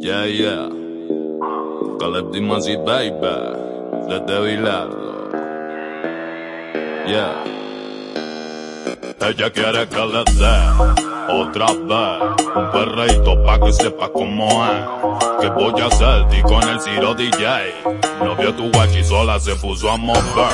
Yeah, yeah. Caleb Dimas y Baby. Desde Vilado. Yeah. Ella quiere que le dé otra vez un perreito pa' que sepa cómo es. Que voy a hacer ti con el Ciro DJ. No vio tu guachi sola se puso a mover.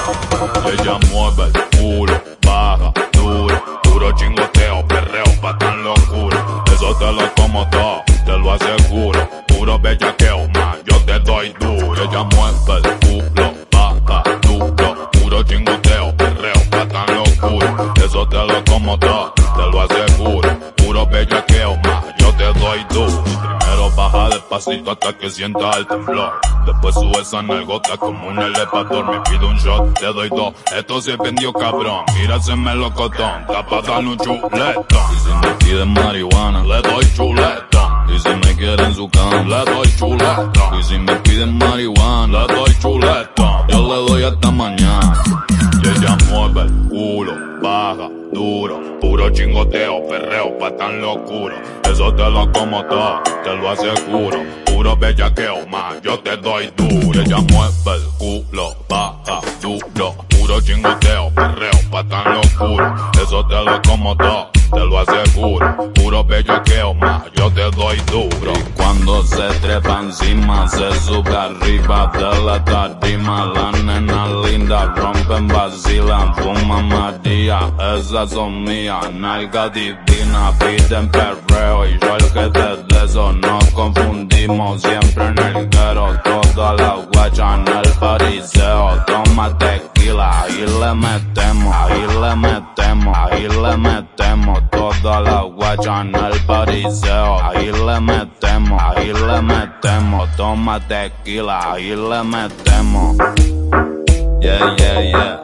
Ella mueve el baja, duro, duro chingoteo, perreo pa' tan locura. Eso te lo como todo, te lo aseguro. Puro bellaqueo, más yo te doy duro. Ella mueve el culo, baja, duro, puro chingoteo, perreo pa' tan locura. Eso te lo como todo, te lo aseguro. Puro bellaqueo, más yo te doy duro. Primero baja despacito hasta que sienta el temblor. Después sube esa nalgota como un elevador. Me pido un shot, te doy dos. Esto se vendió cabrón. Mira ese melocotón, tapa darle un chuletón. Y si me piden marihuana, le doy chuletón. En su le doy chuletón. Y si me piden marihuana, le doy chuletón. Yo le doy hasta mañana. Y ella mueve el culo, baja, duro, puro chingoteo, perreo, pa' tan locuro. Eso te lo como todo, te lo aseguro. Puro bellaqueo, más yo te doy duro. Ella mueve el culo, baja, duro, puro chingoteo, perreo, pa' tan locuro. Eso te lo como todo, te lo aseguro. Puro bellaqueo, más yo te doy duro. Cuando se trepa encima, se sube arriba de la tarima. La nena linda rompen, vacilan, fuman María. Esas son mías, nalga divina, piden perreo. Y yo el que te de eso nos confundimos. Siempre en el guero, toda la guacha pariseo. Toma tequila, ahí le metemos, ahí le metemos, ahí le metemos. Toda la guacha en el pariseo. Ahí le metemos, ahí le metemos. Toma tequila, ahí le metemos. Yeah, yeah, yeah.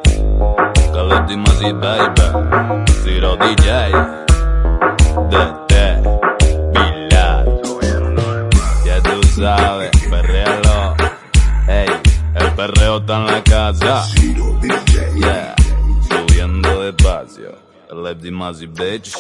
Caleb Dimas y Baby. Zero DJ. Desde Pilar. Ya tú sabes, perreo está en la casa. Yeah, subiendo despacio. Caleb Dimas y Bitch.